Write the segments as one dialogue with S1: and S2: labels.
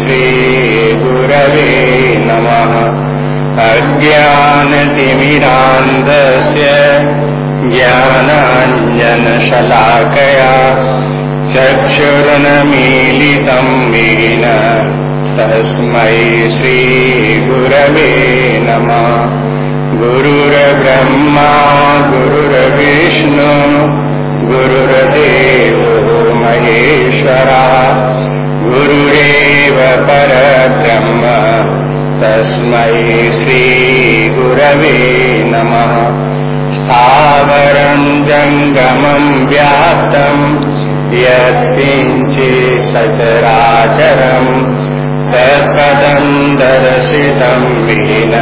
S1: श्रीगुरवे नमः। अज्ञानतिमिरान्धस्य ज्ञानाञ्जनशलाकया चक्षुरुन्मीलितम् येन तस्मै श्रीगुरवे नमः। गुरुर्ब्रह्मा गुरुर्विष्णु गुरुर्देवो महेश्वरा गुरुरेव परब्रह्म। तस्मै श्रीगुरवे नमः। स्थावरम् जङ्गमम् व्याप्तम् यत्किञ्चित् सचराचरम् तत्पदम् दर्शितम् येन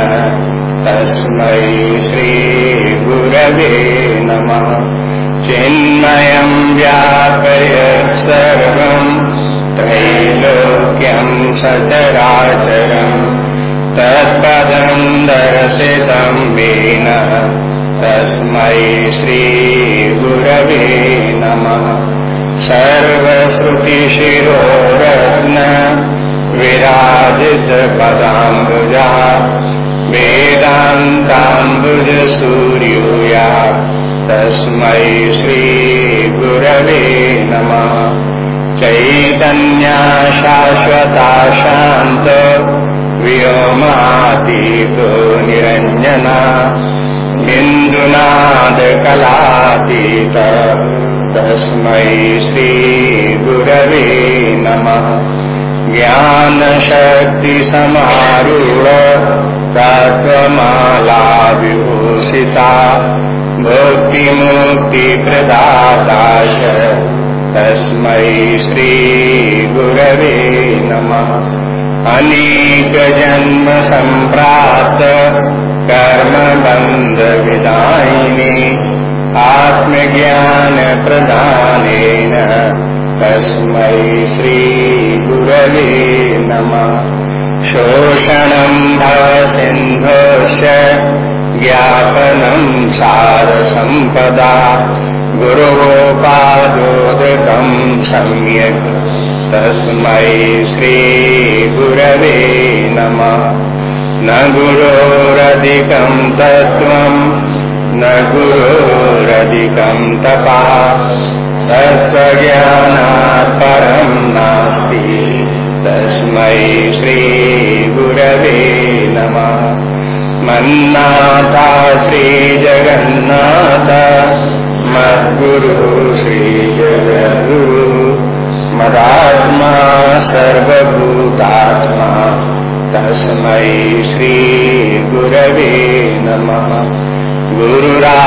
S1: तस्मै श्रीगुरवे नमः। चिन्मयम् व्यापय सर्वम् त्रैलोक्यम् सचराचरम् तत्पदम् दर्शितम् येन तस्मै श्रीगुरवे नमः। सर्वश्रुतिशिरोरत्न विराजितपदाम्बुजा वेदान्ताम्बुजसूर्यूया तस्मै श्रीगुरवे नमः। चैतन्या शाश्वता शान्त व्योमातीतो निरञ्जना। बिन्दुनादकलातीत तस्मै श्रीगुरवे नमः। ज्ञानशक्तिसमारूढ तत्त्वमाला विभूषिता। भक्तिमुक्तिप्रदाता च तस्मै श्रीगुरवे नमः। अनेकजन्मसम्प्राप्त कर्मबन्धविदायिनि आत्मज्ञानप्रदानेन तस्मै श्रीगुरवे नमः। शोषणम् भवसिन्धोश्च ज्ञापनम् सारसम्पदा गुरोपादोदकम् सम्यक्। तस्मै श्रीगुरवे नमः। न गुरोरधिकम् तत्त्वम् न गुरोरधिकम् तपः। तत्त्वज्ञानात् परम् नास्ति। तस्मै श्रीगुरवे नमः। मन्नाथा, श्रीजगन्नाथ, मद्गुरु श्रीजगद्गुरु मदात्मा, सर्वभूतात्मा, तस्मै श्रीगुरवे नमः। गुरुरादिनादेश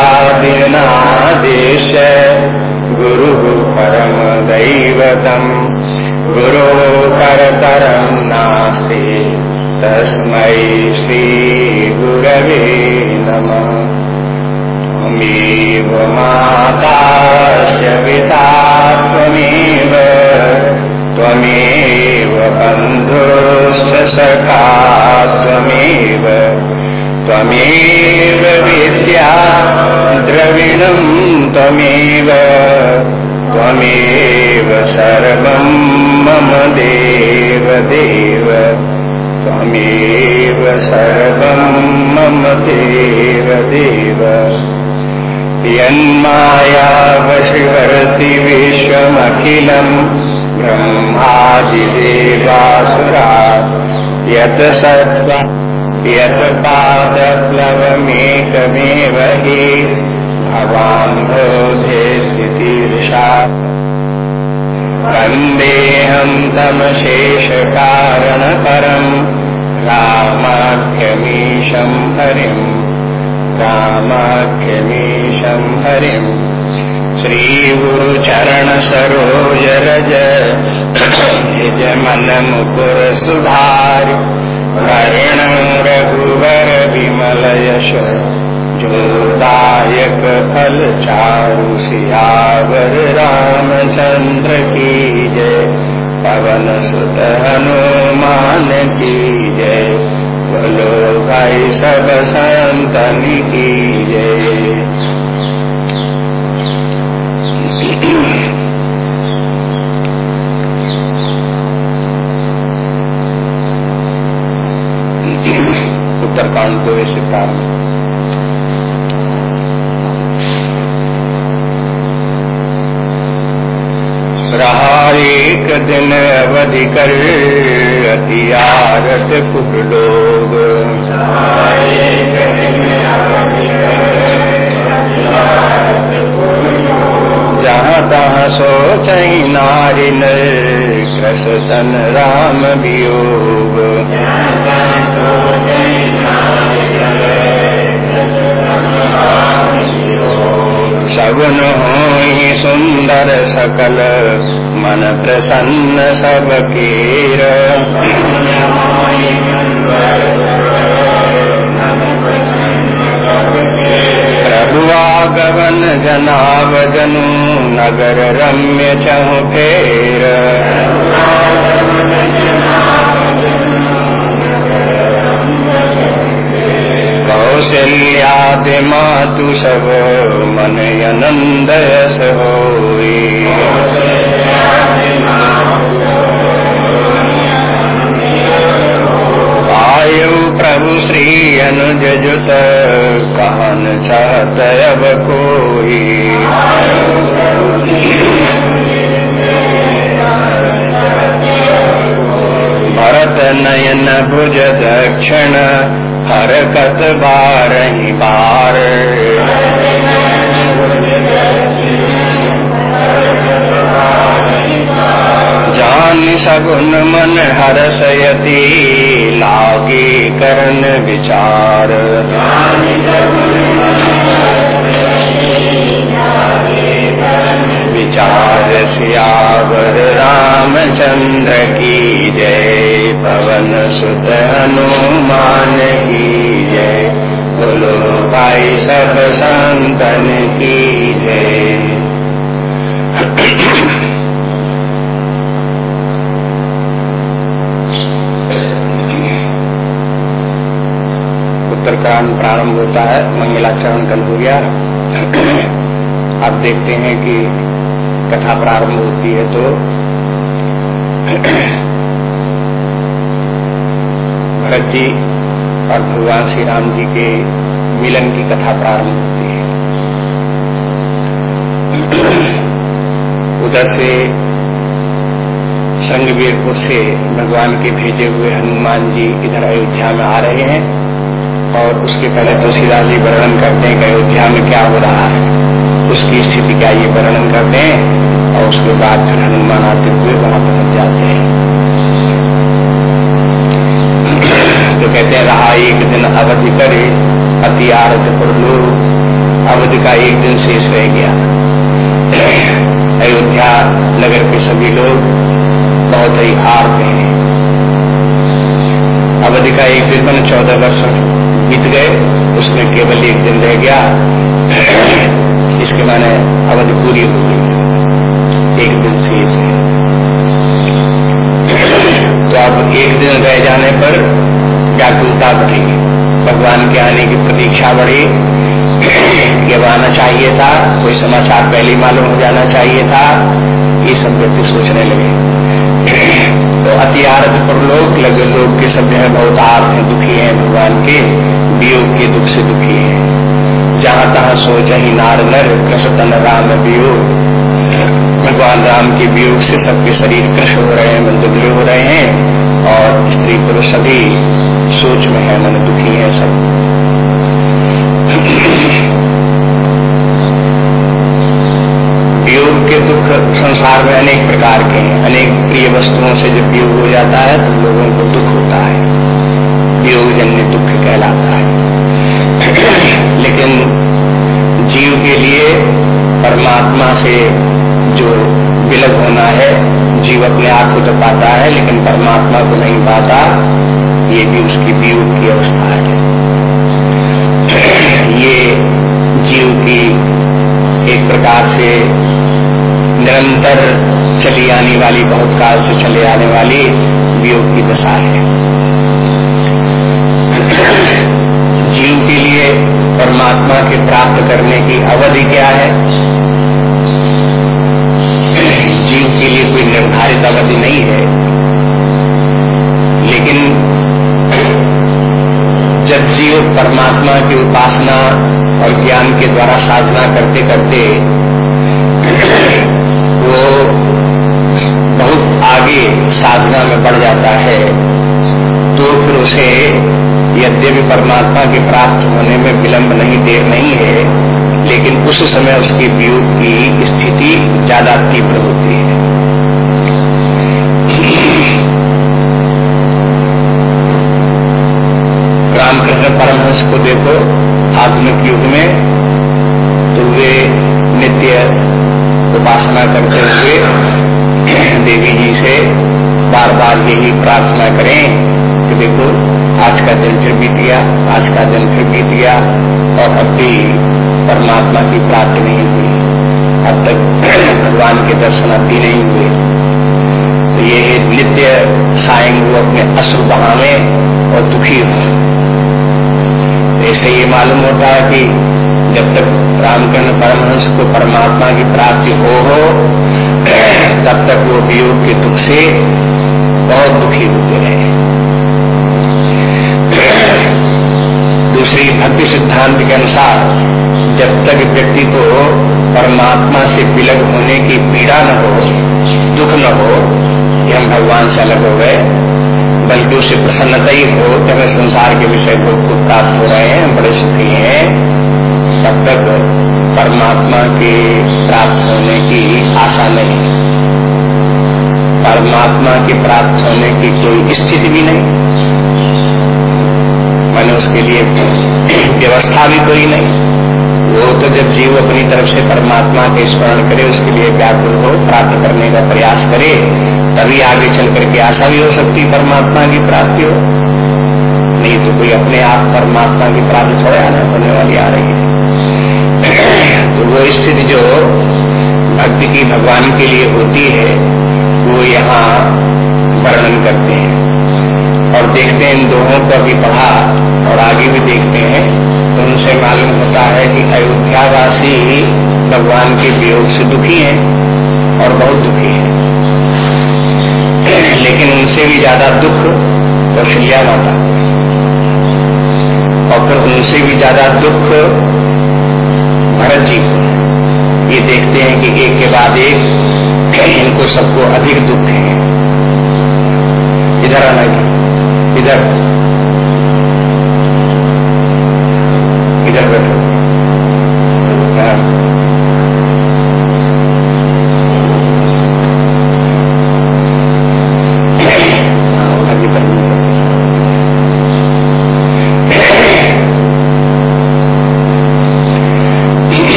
S1: गुरुः परमदैवतम्, गुरो परतरम् नास्ति। तस्मै श्रीगुरवे नमः। त्वमेव मातास्य पिता त्वमेव त्वमेव बन्धुश्च सखा विद्या द्रविणम् त्वमेव त्वमेव सर्वम् मम देव देव त्वमेव सर्वम् मम देव देव। यन्मायावशिवर्ति विश्वमखिलम् ब्रह्मादिदेवासुरा यत् सत्त्व यत् पादप्लवमेकमेव हि। भवान् बोधे स्थितिर्षा। वन्देऽहम् तमशेषकारणपरम् रामाख्यमीशम् हरिम् रामाख्यमीशं हरिम् श्रीगुरुचरणसरोज रज निज फल चारु सियावर रामचंद्र की जय पवन सुत हनुमान की जय बोलो भाई सब संतन की जय उत्तरकांड दो से प्रारंभ दिन अवधि कर अतियारत कुट लोग। जहाँ तहाँ सोच नारी कृष्ण राम वियोग। सगुन हो सुंदर सकल, मन प्रसन्न सब कीर प्रभु आगवन जनाव जनु नगर रम्य चहु फेर कौशल्यादि मातु सब मन आनंद होई आयु प्रभु श्री अनुज कहन चाहत अब कोई। भरत नयन भुज दक्षिण हरकत कस बार जान सगुन मन हरसयति लागे करन विचार। रामचंद्र की जय, पवन सुत हनुमान की जय। बोलो भाई सब संतन की जय। उत्तरकांड प्रारंभ होता है, मंगलाचरण कल हो गया। आप देखते हैं कि कथा प्रारंभ होती है तो भरत जी और भगवान श्री राम जी के मिलन की कथा प्रारंभ होती है। उधर से संगवीरपुर से भगवान के भेजे हुए हनुमान जी इधर अयोध्या में आ रहे हैं और उसके पहले तुलसीदास जी वर्णन करते हैं कि अयोध्या में क्या हो रहा है, उसकी स्थिति क्या ये वर्णन करते हैं। और उसके बाद फिर हनुमान आते हुए वहाँ पहुँच जाते हैं। तो कहते हैं, रहा एक दिन अवधि करे, अति आरत पर अवधि का एक दिन शेष रह गया। अयोध्या नगर के सभी लोग बहुत ही आर्त हैं अवधि का एक दिन मैंने चौदह वर्ष बीत गए, उसमें केवल एक दिन रह गया। इसके माने अवधि पूरी हो गई। एक दिन शेष है तो अब एक दिन रह जाने पर व्याकुलता बढ़ी भगवान के आने की प्रतीक्षा बढ़ी। जब आना चाहिए था, कोई समाचार पहले मालूम हो जाना चाहिए था, ये सब व्यक्ति सोचने लगे। तो अति आरत पर लोग, लगे लोग के सब जो है, बहुत आर्थ हैं, दुखी हैं, भगवान के वियोग के दुख से दुखी हैं। जहाँ तहां सोच ही नार नर कृष्ण राम वियोग। भगवान राम के वियोग से सबके शरीर कृष हो रहे हैं मन दुबले हो रहे हैं और स्त्री पुरुष सभी सोच में है, मन दुखी है सब। वियोग के दुख संसार में अनेक प्रकार के हैं। अनेक प्रिय वस्तुओं से जब वियोग हो जाता है तो लोगों को दुख होता है। वियोग जन्य दुख कहलाता है। लेकिन जीव के लिए परमात्मा से जो विलग होना है, जीव अपने आप को तो पाता है, लेकिन परमात्मा को नहीं पाता, ये भी उसकी वियोग की अवस्था है। ये जीव की एक प्रकार से निरंतर चली आने वाली, बहुत काल से चले आने वाली वियोग की दशा है। जीव के लिए परमात्मा के प्राप्त करने की अवधि क्या है? कोई निर्धारित अवधि नहीं है। लेकिन जब जीव परमात्मा की उपासना और ज्ञान के द्वारा साधना करते करते वो बहुत आगे साधना में बढ़ जाता है तो फिर उसे यद्यपि परमात्मा के प्राप्त होने में विलंब नहीं, देर नहीं है, लेकिन उस समय उसके वियोग की स्थिति ज़्यादा तीव्र होती है। रामकृष्ण परमहंस को देखो। आधुनिक युग में तो वे नित्य उपासना करते हुए देवी जी से बार बार यही प्रार्थना करें कि देखो, आज का दिन फिर बीत गया, आज का दिन फिर बीत गया और अब भी परमात्मा की प्राप्ति नहीं हुई। अब तक भगवान के दर्शन अब भी नहीं हुए। तो ये नित्य सायं वो अपने अश्रु बहावे और दुखी हो। ऐसे ये मालूम होता है कि जब तक रामकर्ण परमहंस को परमात्मा की प्राप्ति हो हो, तब तक वो वियोग के दुख से बहुत दुखी होते रहे। दूसरी भक्ति सिद्धांत के अनुसार, जब तक व्यक्ति को परमात्मा से विलग होने की पीड़ा न हो, दुख न हो कि हम भगवान से अलग हो गए। बल्कि उसे प्रसन्नता ही हो कि हमें संसार के विषय को खुद प्राप्त हो रहे हैं बड़े सुखी हैं। तब तक परमात्मा के प्राप्त होने की आशा नहीं। परमात्मा के प्राप्त होने की कोई स्थिति भी नहीं। मैंने उसके लिए व्यवस्था भी कोई नहीं। वो तो जब जीव अपनी तरफ़ से परमात्मा के स्मरण करे, उसके लिए व्याकुल हो, प्राप्त करने का प्रयास करे, तभी आगे चल करके आशा भी हो सकती परमात्मा की प्राप्ति हो। नहीं तो कोई अपने आप परमात्मा की प्राप्ति थोड़े आना होने वाली आ रही है। तो वो स्थिति जो भक्ति की भगवान के लिए होती है, वो यहाँ वर्णन करते हैं। और देखते हैं इन दोनों को अभी पढ़ा और आगे भी देखते हैं। तो उनसे मालूम होता है कि अयोध्या अयोध्यावासी भगवान के वियोग से दुखी हैं और बहुत दुखी हैं। लेकिन उनसे भी ज़्यादा दुख कौशल्या माता और फिर उनसे भी ज़्यादा दुख भरत जी को। ये देखते हैं कि एक के बाद एक इनको सबको अधिक दुख है। इधर आना इधर। इधर बैठो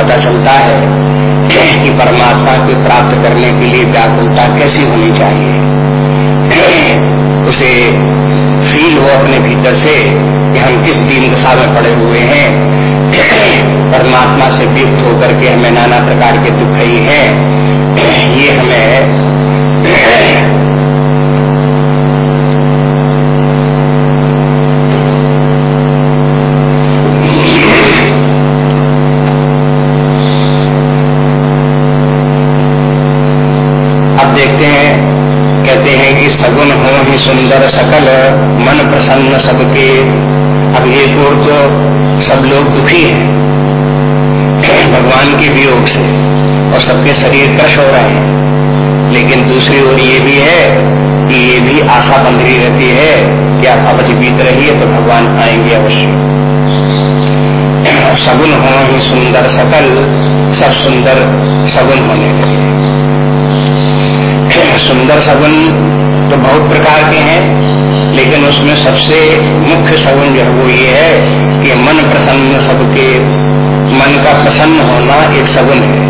S1: पता चलता है कि परमात्मा को प्राप्त करने के लिए व्याकुलता कैसी होनी चाहिए। उसे फील हो अपने भीतर से कि हम किस दीन दशा में पड़े हुए हैं। परमात्मा से वियुक्त होकर के हमें नाना प्रकार के दुख ही हैं। ये हमें अब देखते हैं कहते हैं कि सगुन हो सुंदर, सकल, मन प्रसन्न सबके अब एक और तो सब लोग दुखी हैं। भगवान के वियोग से और सबके शरीर क्रश हो रहे हैं। लेकिन दूसरी ओर ये भी है कि ये भी आशा बंधी रहती है कि आप अवधि बीत रही है तो भगवान आएँगे अवश्य। सगुन हो ही सुंदर, सकल, सब सुंदर सगुन होने लगे सुंदर सगुन तो बहुत प्रकार के हैं, लेकिन उसमें सबसे मुख्य सगुन जो है वो ये है कि मन प्रसन्न, सबके मन का प्रसन्न होना एक सगुन है।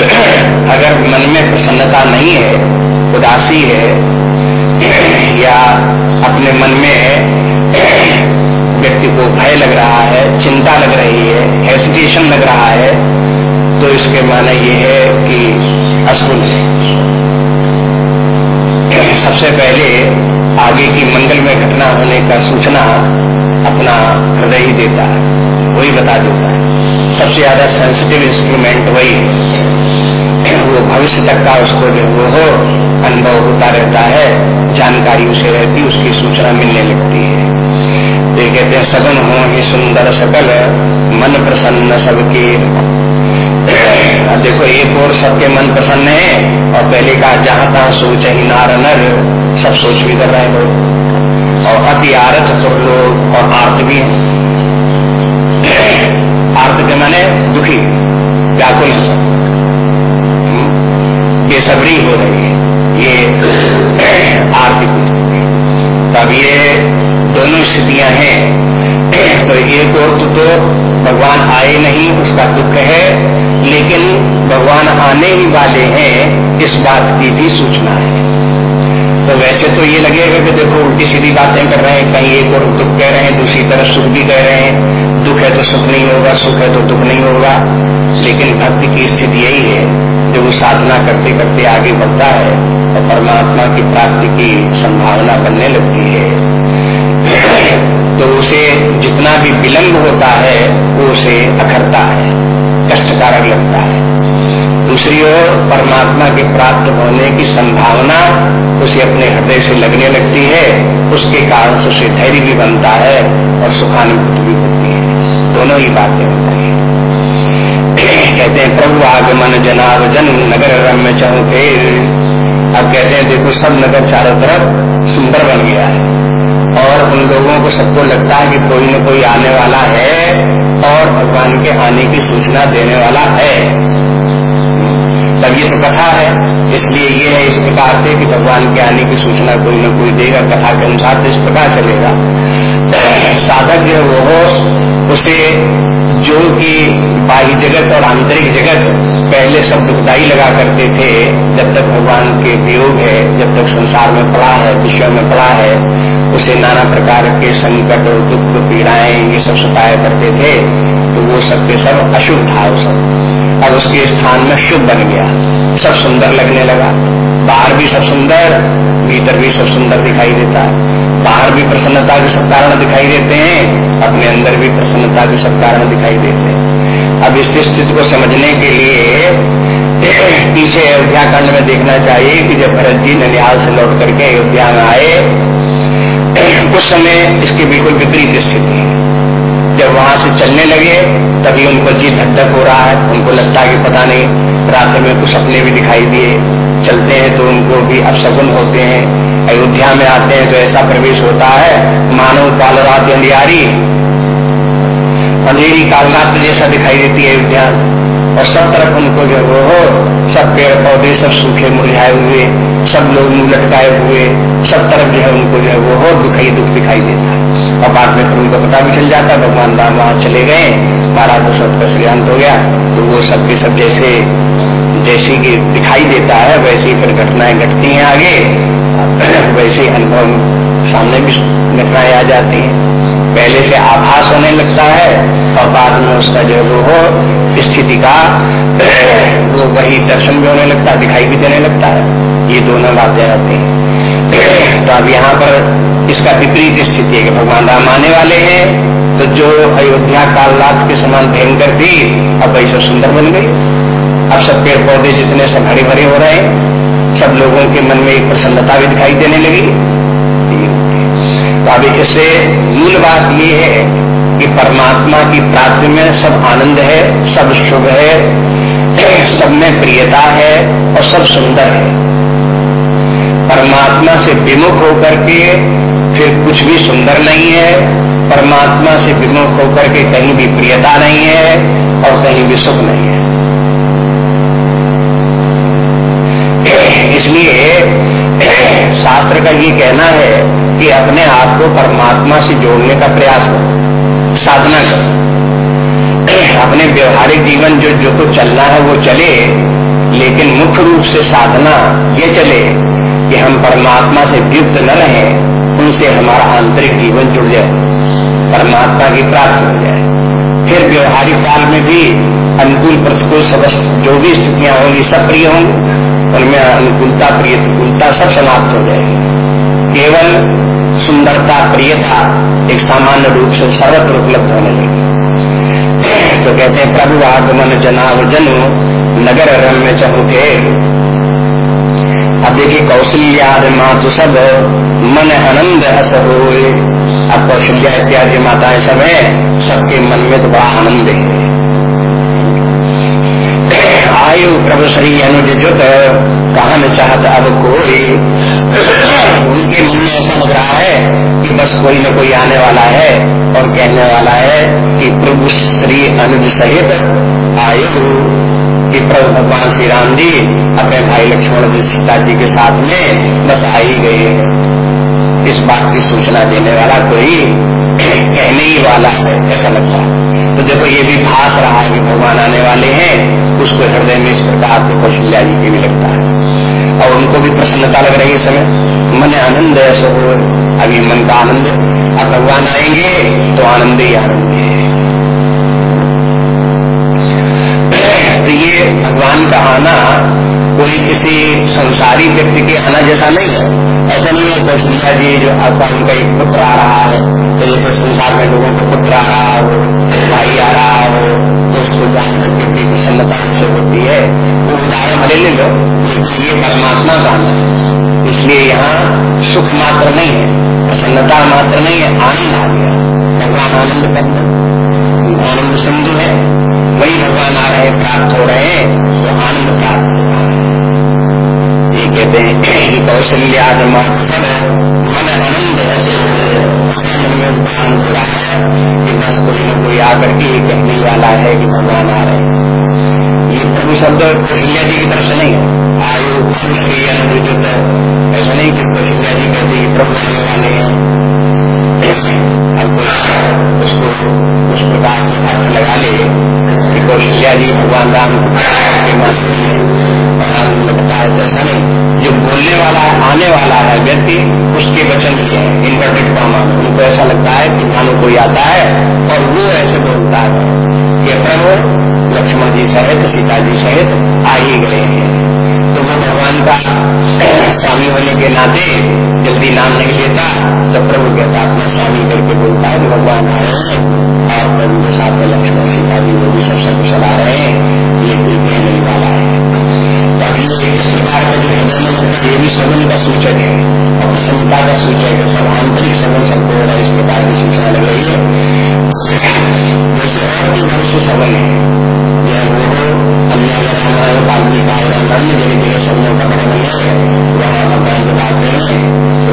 S1: अगर मन में प्रसन्नता नहीं है, उदासी है, या अपने मन में व्यक्ति को भय लग रहा है, चिंता लग रही है हेसिटेशन लग रहा है तो इसके माने ये है कि असगुन है। सबसे पहले आगे की मंगल में घटना होने का सूचना अपना हृदय ही देता है। वही बता देता है। सबसे ज़्यादा सेंसिटिव इंस्ट्रूमेंट वही वो भविष्य तक का उसको जो वो हो, अनुभव होता रहता है, जानकारी उसे रहती, उसकी सूचना मिलने लगती है। तो कहते हैं सगन हो ही सुंदर सकल, मन प्रसन्न सबके। देखो एक और सबके मन प्रसन्न है, और पहले का जहाँ तहां सोच ही नार नर, सब सोच भी कर रहे हैं लोग। और अति आरत तो लोग और आर्त भी है। आर्त के माने दुखी, व्याकुल बेसब्री हो रही है। ये आर्थिक स्थिति। तब ये दोनों स्थितियाँ हैं। तो एक और तो, तो भगवान आए नहीं उसका दुख है लेकिन भगवान आने ही वाले हैं इस बात की भी सूचना है। तो वैसे तो ये लगेगा कि देखो उल्टी सीधी बातें कर रहे हैं कहीं एक और दुख कह रहे हैं दूसरी तरफ़ सुख भी कह रहे हैं। दुख है तो सुख नहीं होगा सुख है तो दुख नहीं होगा। लेकिन भक्ति की स्थिति यही है जो वो साधना करते करते आगे बढ़ता है और परमात्मा की प्राप्ति की संभावना बनने लगती है। तो उसे जितना भी विलंब होता है, वो उसे अखरता है, कष्टकारक लगता है। दूसरी ओर परमात्मा के प्राप्त होने की संभावना उसे अपने हृदय से लगने लगती है, उसके कारण से उसे धैर्य भी बनता है और सुखानुभूति भी होती है। दोनों ही बातें होती है। कहते हैं, प्रभु आगमन जनाब जन नगर रम्य चाहू फिर। अब कहते हैं, देखो, सब नगर चारों तरफ़ सुंदर बन गया है। और उन लोगों को सबको लगता है कि कोई न कोई आने वाला है और भगवान के आने की सूचना देने वाला है। तब ये तो कथा है। इसलिए ये है इस प्रकार से कि भगवान के आने की सूचना कोई न कोई देगा, कथा के अनुसार तो इस प्रकार चलेगा। साधक जो वो उसे जो कि बाह्य जगत और आंतरिक जगत पहले सब दुखदाई लगा करते थे, जब तक भगवान के वियोग है, जब तक संसार में पड़ा है, विश्व में पड़ा है उसे नाना प्रकार के संकट, दुख, पीड़ाएँ, ये सब सताया करते थे तो वो सब के सब अशुभ था सब अब उसके स्थान में शुभ बन गया। सब सुंदर लगने लगा। बाहर भी सब सुंदर, भीतर भी सब सुंदर दिखाई देता। है बाहर भी प्रसन्नता के सब कारण दिखाई देते हैं, अपने अंदर भी प्रसन्नता के सब कारण दिखाई देते हैं। अब इस स्थिति को समझने के लिए पीछे अयोध्या कांड में देखना चाहिए कि जब भरत जी ननिहाल से लौट करके अयोध्या में आए उस समय इसकी बिल्कुल विपरीत स्थिति है। जब वहाँ से चलने लगे, तभी उनको जी धक हो रहा है। उनको लगता है कि पता नहीं, रात में कुछ सपने भी दिखाई दिए। चलते हैं तो उनको भी अपसगुन होते हैं। अयोध्या में आते हैं तो ऐसा प्रवेश होता है मानव काल रात अंधियारी। अंधेरी काल जैसा दिखाई देती है अयोध्या। और सब तरफ़ उनको जो वो हो, सब पेड़ पौधे सब सूखे मुरझाए हुए। सब लोग मुँह लटकाए हुए, सब तरफ़ जो है उनको जो है वो हो दुख ही दुख दिखाई देता है। और बाद में फिर उनको पता भी चल जाता है भगवान राम वहाँ चले गए, महाराज दशरथ का श्रीअंत हो गया। तो वो सब के सब जैसे जैसे कि दिखाई देता है, वैसे ही फिर घटनाएँ घटती हैं आगे। वैसे ही अनुभव सामने भी घटनाएँ आ जाती हैं। पहले से आभास होने लगता है और बाद में उसका जो वो स्थिति का, वो वही दर्शन भी होने लगता है दिखाई भी देने लगता है। ये दोनों बातें आती हैं। तो अब यहाँ पर इसका विपरीत स्थिति है कि भगवान राम आने वाले हैं तो जो अयोध्या कालनाथ के समान भयंकर थी अब वैसे सुंदर बन गई। अब सब पेड़ पौधे जितने सब हरे भरे हो रहे हैं, सब लोगों के मन में एक प्रसन्नता भी दिखाई देने लगी। तो अभी इससे मूल बात ये है कि परमात्मा की प्राप्ति में सब आनंद है, सब शुभ है सब में प्रियता है और सब सुंदर है। परमात्मा से विमुख होकर के फिर कुछ भी सुंदर नहीं है, परमात्मा से विमुख होकर के कहीं भी प्रियता नहीं है और कहीं भी सुख नहीं है। इसलिए शास्त्र का ये कहना है कि अपने आप को परमात्मा से जोड़ने का प्रयास करो, साधना करो। अपने व्यवहारिक जीवन जो जो कुछ चलना है वो चले, लेकिन मुख्य रूप से साधना ये चले कि हम परमात्मा से युक्त न रहे, उनसे हमारा आंतरिक जीवन जुड़ जाए, परमात्मा की प्राप्ति हो जाए। फिर व्यवहारिक काल में भी अनुकूल प्रतिकूल सदस्य जो भी स्थितियाँ होंगी, सब प्रिय होंगी, उनमें अनुकूलता प्रियता सब समाप्त हो जाएगी। केवल सुंदरता प्रियता एक सामान्य रूप से सर्वत्र उपलब्ध होने लगी। तो कहते हैं, प्रभु आगमन जनाव जनु नगर रम्य चहुके। अब देखिए कौशल्याद मातु सब, मन आनंद हस हो अब कौशल्या इत्यादि माताएँ सब है, सबके मन में तो बड़ा आनंद है। आयु प्रभु श्री अनुज जुत कहन चाहत अब कोई? उनके मन में ऐसा लग रहा है कि बस कोई न कोई आने वाला है और कहने वाला है कि प्रभु श्री अनुज सहित आयु। कि प्रभु भगवान श्री राम जी अपने भाई लक्ष्मण जी सीता जी के साथ में बस आ ही गए। इस बात की सूचना देने वाला कोई कहने ही वाला है, ऐसा लगता है। तो देखो, ये भी भाष रहा है कि भगवान आने वाले हैं, उसको हृदय में इस प्रकार से कौशल्या जी के भी लगता है। और उनको भी प्रसन्नता लग रही है समय। मन आनंद है सब अभी मन का आनंद अब भगवान आएँगे तो आनंद ही आनंद है। तो ये भगवान का आना कोई किसी संसारी व्यक्ति के आना जैसा नहीं है। ऐसा नहीं है कौशल्या जी जो आपका उनका एक पुत्र आ रहा है तो ये संसार में लोगों का पुत्र आ रहा हो, भाई आ रहा हो तो उसको जानकर के प्रसन्नता जो होती है। वो उदाहरण भले ले लो, ये परमात्मा का है। इसलिए यहाँ सुख मात्र नहीं है, प्रसन्नता मात्र नहीं है, आनंद आ गया। भगवान आनंद करना आनंद सिंधु है वही भगवान आ रहे प्राप्त हो रहे तो आनंद प्राप्त हो रहा ये कहते हैं कौशल्या मन आनंद आनंद हो है, कि बस कोई न कोई आकर के कहने वाला है कि भगवान आ रहे प्रभु शब्द कौशल्या जी की तरफ़ से नहीं है। आयु अनुचित ऐसा नहीं कि कौशल्या जी कहते प्रभु आने वाले हैं। उसको उस प्रकार से अर्थ लगा ले, कि कौशल्या जी भगवान राम के माध्यम लगता है ऐसा नहीं। जो बोलने वाला है आने वाला है व्यक्ति, उसके वचन ही है। Inverted comma. उनको ऐसा लगता है कि मानो कोई आता है, और वो ऐसे बोलता है कि प्रभु लक्ष्मण जी सहित, सीता जी सहित आ ही गए हैं। तो वो भगवान का स्वामी होने के नाते जल्दी नाम नहीं लेता तो प्रभु कहता अपना स्वामी करके बोलता है कि भगवान आए हैं, और प्रभु के साथ लक्ष्मण, सीता जी वो भी सब सब चला रहे हैं, ये कोई कहने वाला है। प्रकार का जो हृदय ये भी सगुन का सूचक है और प्रसन्नता का सूचक है, सब आंतरिक सगुन हो है, इस प्रकार की सूचना लग रही है। जैसे है का वर्णन है, वहाँ हैं तो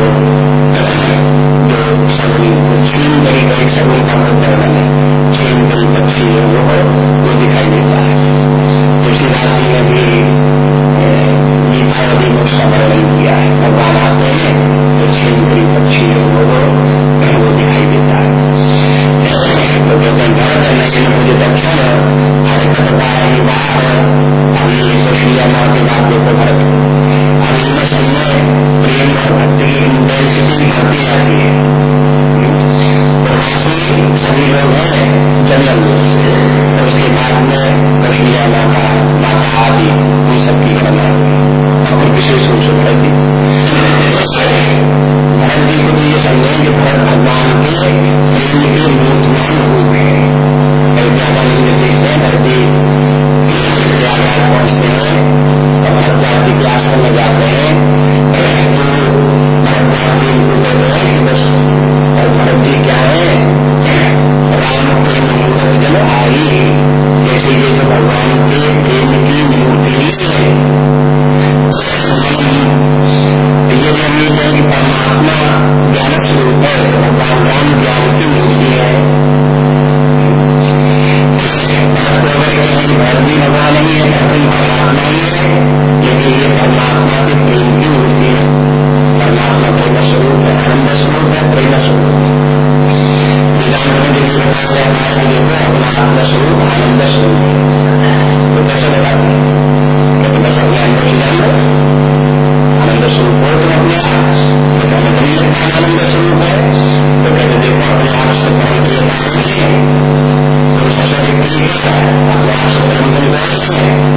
S1: जो बड़ी बड़ी का है। बड़ी पक्षी जो वो दिखाई देता है। तुलसीदास जी ने भी गीतावली में उसका वर्णन किया है भगवान आते हैं तो छिंदरी पक्षी जो वो वो दिखाई देता है तो कहते हैं भरत मुझे दक्षिण हरकत का बाहर अभी कौशल्या माँ के बाद देखो भरत अभी इनमें समय प्रेम और भक्ति की इंटेंसिटी बढ़ती जाती है तो सभी लोग हैं जनरल तो उसके बाद में कौशल्या माता माता आदि उन सबकी गणना और विशेष रूप से भरत जी भरत जी को तो ये समझें कि भरत भगवान के प्रेम के मूर्तमान रूप है अयोध्या वाले हैं जी हैं भरत जी जाते हैं तो भरत जी उनको कहते हैं भरत जी क्या है राम प्रेम जब आई जैसे ये तो भगवान के प्रेम की मूर्ति है ये समझ गए परमात्मा ज्ञान स्वरूप भगवान ज्ञान की मूर्ति है घर भी नहीं है धर्म है लेकिन ये परमात्मा के प्रेम की मूर्ति है। परमात्मा प्रेम स्वरूप है आनंद स्वरूप है प्रेम स्वरूप वेदांत में जैसे बताया जाता है कि देखो अपना आत्म स्वरूप आनंद स्वरूप तो कैसे बताते हैं कहते बस अपने अंदर ही जान आनंद स्वरूप हो तुम अपने आप तो हमें नहीं लगता आनंद स्वरूप है तो कहते देखो अपने आप से परम है तो सबसे व्यक्ति अपने आप से परम प्रियता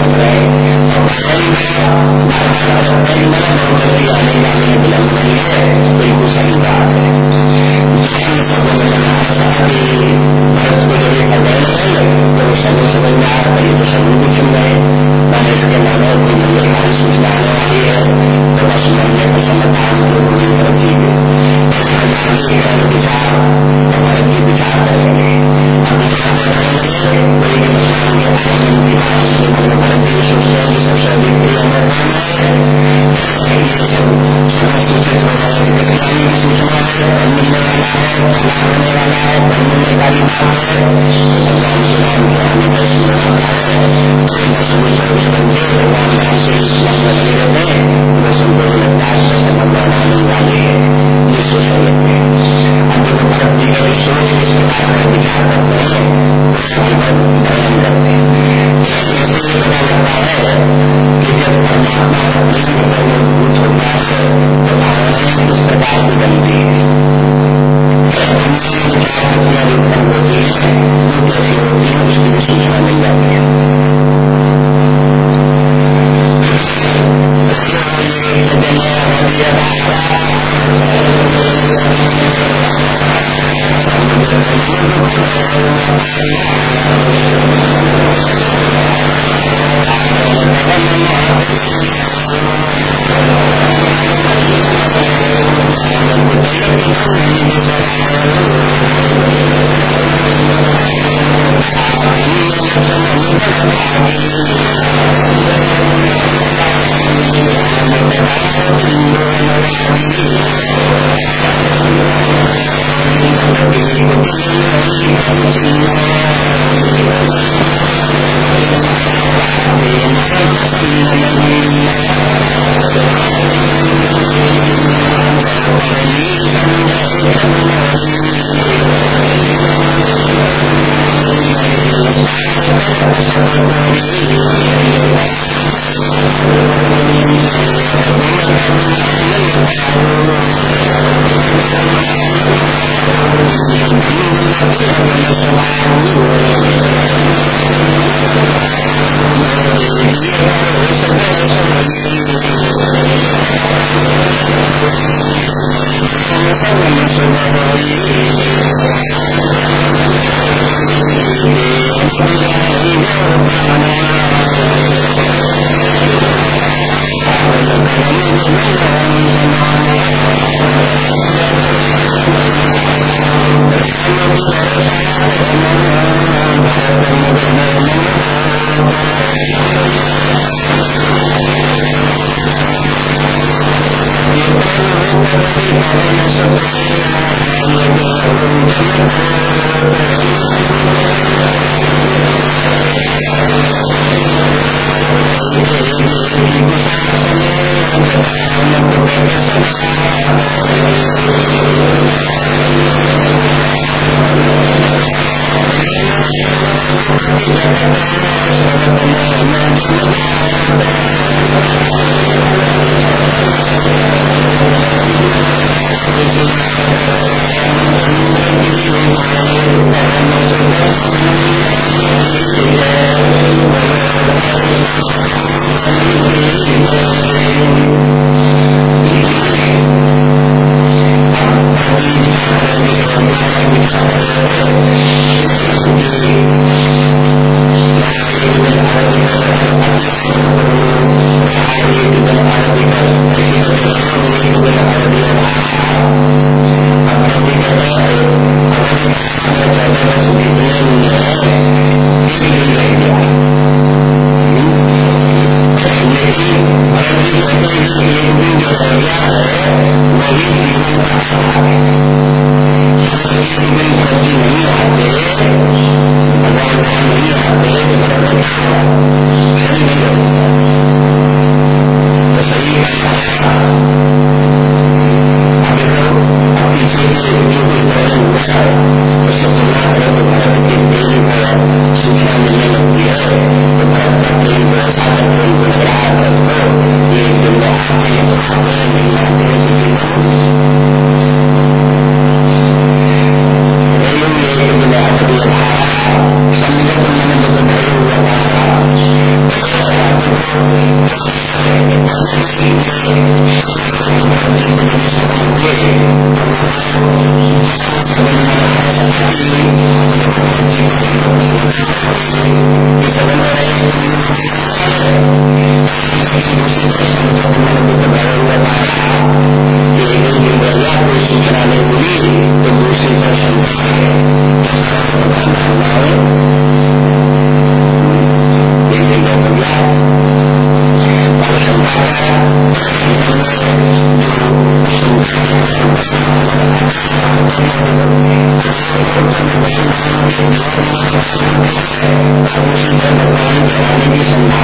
S1: फल कई बार बहुत जल्दी आने जाने में विलम्ब नहीं है बिल्कुल सही बात है सबों में भरत को जब ये पकड़ तो वो सबों समझ में आ रहा ये तो सभी भी चिन्ह है मैंने इसके मन कोई मंदिर की सूचना आने वाली है तो बस मन में प्रसन्नता उनको होगी भरत जी की विचार भरत जी विचार करेंगे अब विचार करेंगे वही के के की मन भरत हैं कि सबसे अधिक प्रिय हमें कौन है समस्त उचित हो जाए कि किसी आने Thank you.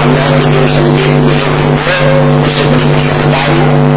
S1: संज्ञा में जो संदेश मिले होंगे उससे बड़ी विशालता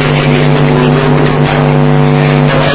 S1: जैसे जैसे लोगों को